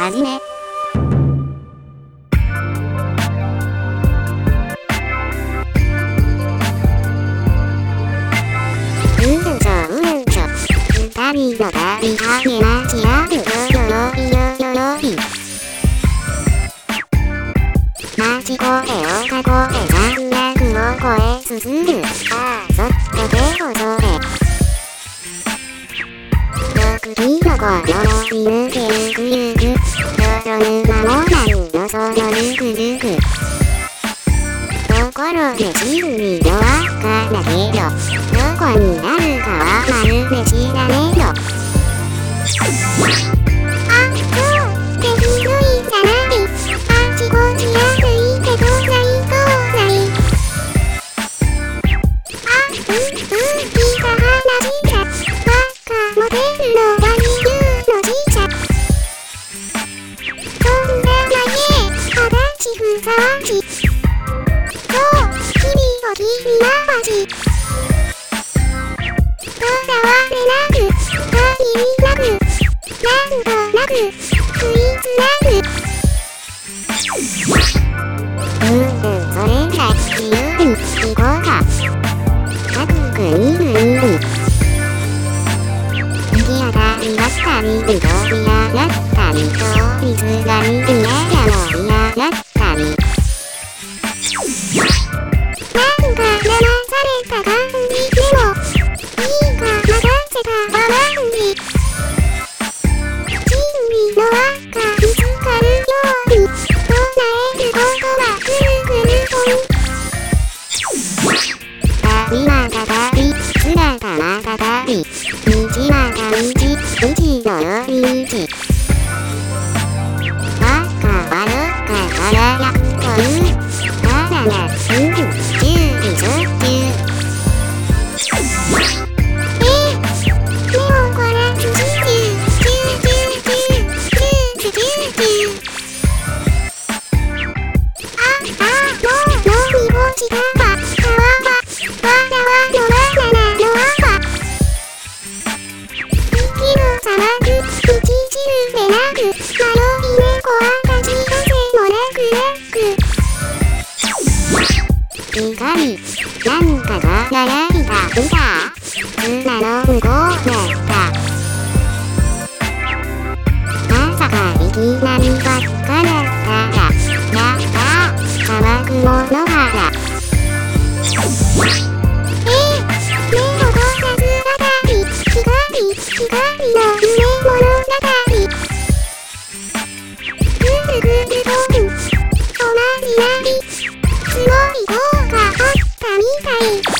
はじめ。うんちょうんちょ。二人の旅はげなきらるよよよよよより。マジ声をかこえ残楽の声進む。ああ、そってでもそれ。Thank you. それがモーランの底にくずくところで真理の輪っかだけどどこになるかはまるで知らねえよあそうってひどいじゃない。あちこち安いけどない最うないあうんうん聞いた君なわじとらわれなく、限りなく、なんとなく、食いつなぐ。うんうん、それじゃ、自由に行こうか。各国々。行き当たりばったり、飛び上がったり、通りすがりでやや盛り上がったり。虹は光なんかが輝いた。んだ砂の向こうだった。まさかいきなりばっかだった。らやった。ー砂漠も野原神回